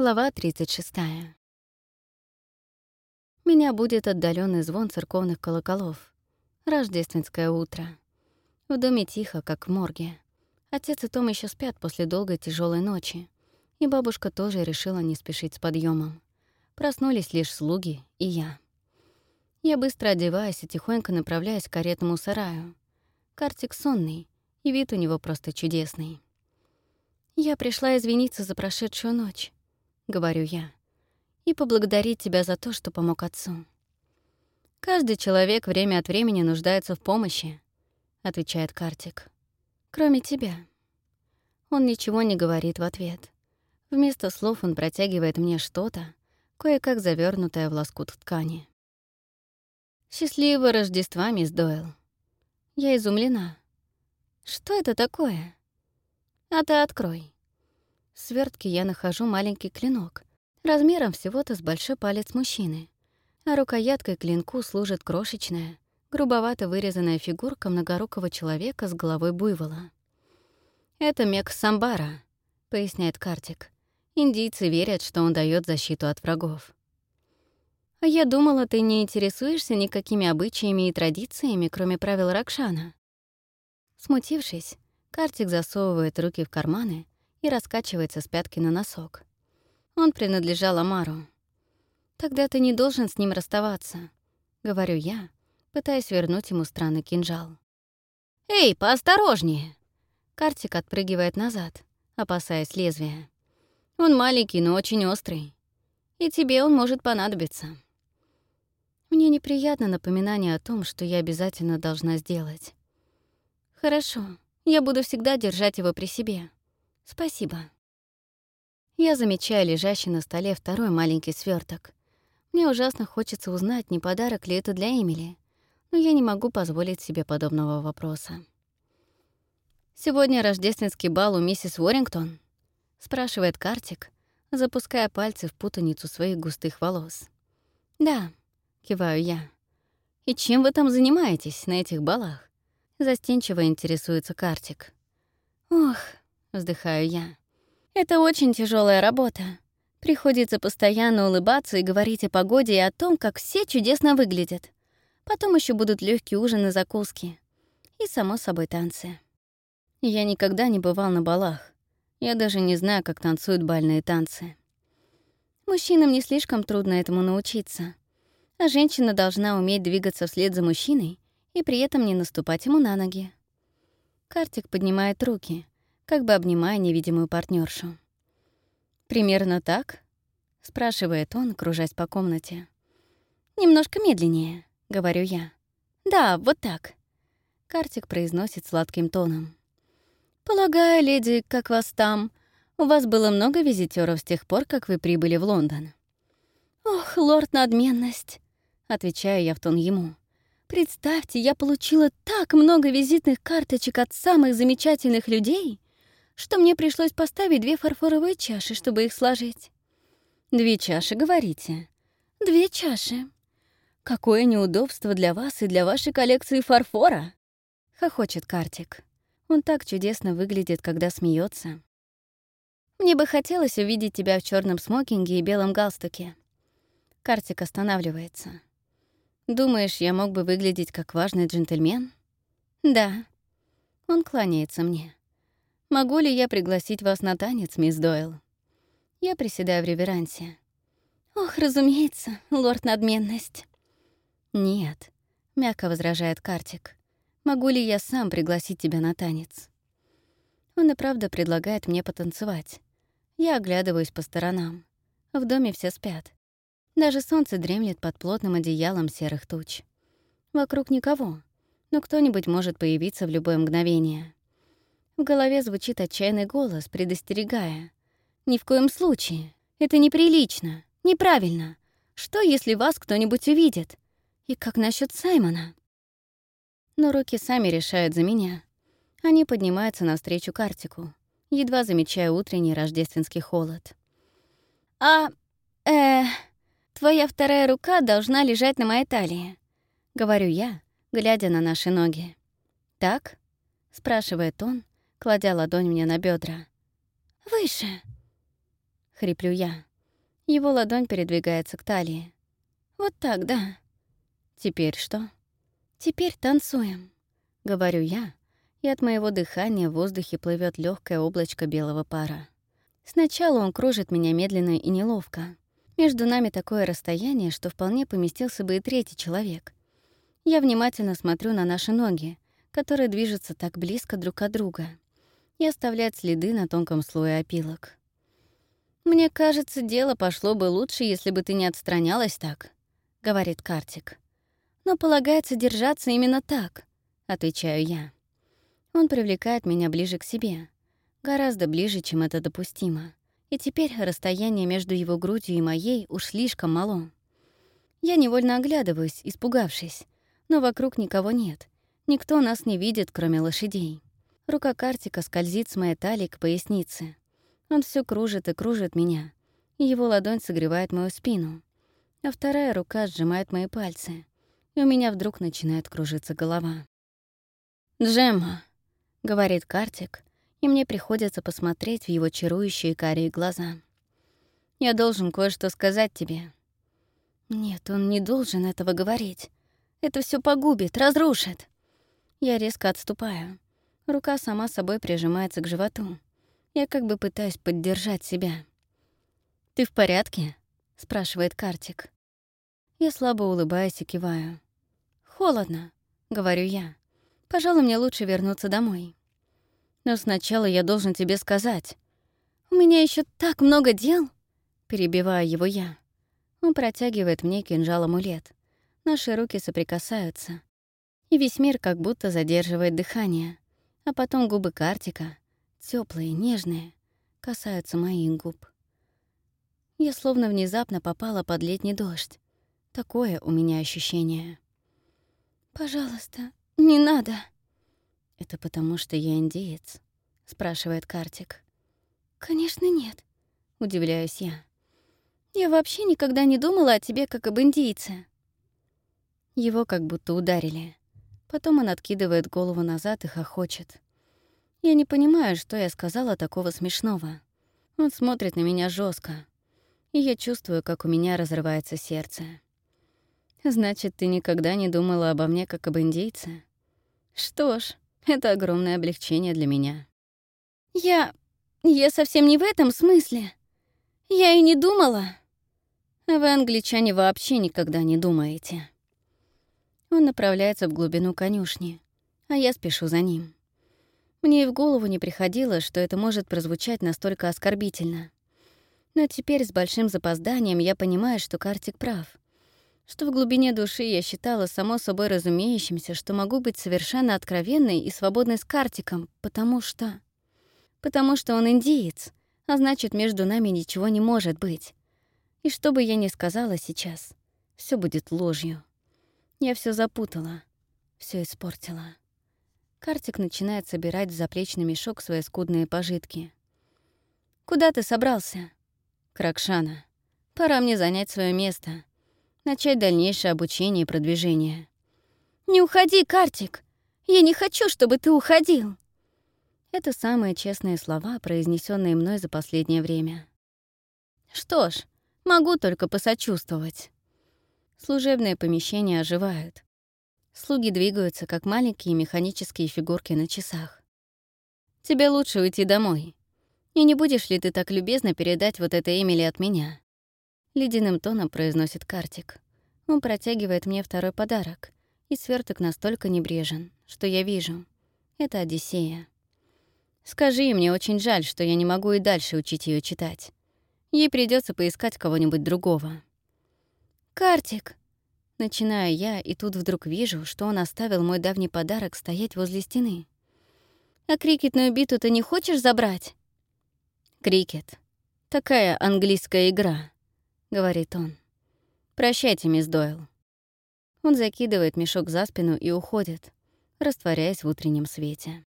Глава 36. Меня будет отдаленный звон церковных колоколов. Рождественское утро. В доме тихо, как в морге. Отец и Том еще спят после долгой тяжелой ночи. И бабушка тоже решила не спешить с подъемом. Проснулись лишь слуги и я. Я быстро одеваюсь и тихонько направляюсь к каретному сараю. Картик сонный, и вид у него просто чудесный. Я пришла извиниться за прошедшую ночь. — говорю я, — «и поблагодарить тебя за то, что помог отцу». «Каждый человек время от времени нуждается в помощи», — отвечает Картик. «Кроме тебя». Он ничего не говорит в ответ. Вместо слов он протягивает мне что-то, кое-как завернутое в лоскут ткани. «Счастливого Рождества, мисс Дойл». Я изумлена. «Что это такое?» «А ты открой», в свертке я нахожу маленький клинок, размером всего-то с большой палец мужчины, а рукояткой клинку служит крошечная, грубовато вырезанная фигурка многорукого человека с головой буйвола. «Это мех самбара», — поясняет Картик. «Индийцы верят, что он дает защиту от врагов». «А я думала, ты не интересуешься никакими обычаями и традициями, кроме правил Ракшана». Смутившись, Картик засовывает руки в карманы и раскачивается с пятки на носок. Он принадлежал Амару. «Тогда ты не должен с ним расставаться», — говорю я, пытаясь вернуть ему странный кинжал. «Эй, поосторожнее!» Картик отпрыгивает назад, опасаясь лезвия. «Он маленький, но очень острый. И тебе он может понадобиться». Мне неприятно напоминание о том, что я обязательно должна сделать. «Хорошо, я буду всегда держать его при себе», «Спасибо». Я замечаю лежащий на столе второй маленький сверток. Мне ужасно хочется узнать, не подарок ли это для Эмили, но я не могу позволить себе подобного вопроса. «Сегодня рождественский бал у миссис Уоррингтон?» — спрашивает Картик, запуская пальцы в путаницу своих густых волос. «Да», — киваю я. «И чем вы там занимаетесь на этих балах?» — застенчиво интересуется Картик. «Ох», вздыхаю я. Это очень тяжелая работа. Приходится постоянно улыбаться и говорить о погоде и о том, как все чудесно выглядят. Потом еще будут легкие ужины закуски. И, само собой, танцы. Я никогда не бывал на балах. Я даже не знаю, как танцуют бальные танцы. Мужчинам не слишком трудно этому научиться. А женщина должна уметь двигаться вслед за мужчиной и при этом не наступать ему на ноги. Картик поднимает руки — как бы обнимая невидимую партнершу. «Примерно так?» — спрашивает он, кружась по комнате. «Немножко медленнее», — говорю я. «Да, вот так», — Картик произносит сладким тоном. «Полагаю, леди, как вас там, у вас было много визитеров с тех пор, как вы прибыли в Лондон?» «Ох, лорд надменность», — отвечаю я в тон ему. «Представьте, я получила так много визитных карточек от самых замечательных людей, что мне пришлось поставить две фарфоровые чаши, чтобы их сложить. «Две чаши, говорите?» «Две чаши». «Какое неудобство для вас и для вашей коллекции фарфора!» — хохочет Картик. Он так чудесно выглядит, когда смеется. «Мне бы хотелось увидеть тебя в черном смокинге и белом галстуке». Картик останавливается. «Думаешь, я мог бы выглядеть как важный джентльмен?» «Да». Он кланяется мне. «Могу ли я пригласить вас на танец, мисс Дойл?» Я приседаю в реверансе. «Ох, разумеется, лорд надменность». «Нет», — мягко возражает Картик. «Могу ли я сам пригласить тебя на танец?» Он и правда предлагает мне потанцевать. Я оглядываюсь по сторонам. В доме все спят. Даже солнце дремлет под плотным одеялом серых туч. Вокруг никого, но кто-нибудь может появиться в любое мгновение. В голове звучит отчаянный голос, предостерегая. «Ни в коем случае. Это неприлично, неправильно. Что, если вас кто-нибудь увидит? И как насчет Саймона?» Но руки сами решают за меня. Они поднимаются навстречу Картику, едва замечая утренний рождественский холод. «А... э... твоя вторая рука должна лежать на моей талии», — говорю я, глядя на наши ноги. «Так?» — спрашивает он, кладя ладонь мне на бедра. «Выше!» — хриплю я. Его ладонь передвигается к талии. «Вот так, да». «Теперь что?» «Теперь танцуем», — говорю я, и от моего дыхания в воздухе плывет легкое облачко белого пара. Сначала он кружит меня медленно и неловко. Между нами такое расстояние, что вполне поместился бы и третий человек. Я внимательно смотрю на наши ноги, которые движутся так близко друг от друга, и оставляют следы на тонком слое опилок. «Мне кажется, дело пошло бы лучше, если бы ты не отстранялась так», — говорит Картик. «Но полагается держаться именно так», — отвечаю я. Он привлекает меня ближе к себе, гораздо ближе, чем это допустимо. И теперь расстояние между его грудью и моей уж слишком мало. Я невольно оглядываюсь, испугавшись, но вокруг никого нет. Никто нас не видит, кроме лошадей. Рука Картика скользит с моей талии к пояснице. Он все кружит и кружит меня, его ладонь согревает мою спину, а вторая рука сжимает мои пальцы, и у меня вдруг начинает кружиться голова. «Джемма», — говорит Картик, и мне приходится посмотреть в его чарующие карие глаза. «Я должен кое-что сказать тебе». Нет, он не должен этого говорить. Это все погубит, разрушит. Я резко отступаю. Рука сама собой прижимается к животу. Я как бы пытаюсь поддержать себя. «Ты в порядке?» — спрашивает Картик. Я слабо улыбаюсь и киваю. «Холодно», — говорю я. «Пожалуй, мне лучше вернуться домой». «Но сначала я должен тебе сказать. У меня еще так много дел!» Перебиваю его я. Он протягивает мне кинжал-амулет. Наши руки соприкасаются. И весь мир как будто задерживает дыхание. А потом губы Картика теплые, нежные, касаются моих губ. Я словно внезапно попала под летний дождь. Такое у меня ощущение. «Пожалуйста, не надо». «Это потому, что я индеец?» — спрашивает Картик. «Конечно, нет», — удивляюсь я. «Я вообще никогда не думала о тебе как об индейце». Его как будто ударили. Потом он откидывает голову назад и хохочет. Я не понимаю, что я сказала такого смешного. Он смотрит на меня жестко, и я чувствую, как у меня разрывается сердце. Значит, ты никогда не думала обо мне как об индейце? Что ж, это огромное облегчение для меня. Я... я совсем не в этом смысле. Я и не думала. А вы, англичане, вообще никогда не думаете. Он направляется в глубину конюшни, а я спешу за ним. Мне и в голову не приходило, что это может прозвучать настолько оскорбительно. Но теперь с большим запозданием я понимаю, что Картик прав. Что в глубине души я считала само собой разумеющимся, что могу быть совершенно откровенной и свободной с Картиком, потому что... Потому что он индиец, а значит, между нами ничего не может быть. И что бы я ни сказала сейчас, все будет ложью. Я все запутала, все испортила. Картик начинает собирать в заплечный мешок свои скудные пожитки. «Куда ты собрался?» «Кракшана. Пора мне занять свое место. Начать дальнейшее обучение и продвижение». «Не уходи, Картик! Я не хочу, чтобы ты уходил!» Это самые честные слова, произнесенные мной за последнее время. Что ж, могу только посочувствовать. Служебные помещения оживают. Слуги двигаются, как маленькие механические фигурки на часах. «Тебе лучше уйти домой. И не будешь ли ты так любезно передать вот это Эмили от меня?» Ледяным тоном произносит Картик. Он протягивает мне второй подарок, и сверток настолько небрежен, что я вижу. Это Одиссея. Скажи, мне очень жаль, что я не могу и дальше учить ее читать. Ей придется поискать кого-нибудь другого. «Картик!» Начинаю я, и тут вдруг вижу, что он оставил мой давний подарок стоять возле стены. «А крикетную биту ты не хочешь забрать?» «Крикет. Такая английская игра», — говорит он. «Прощайте, мисс Дойл». Он закидывает мешок за спину и уходит, растворяясь в утреннем свете.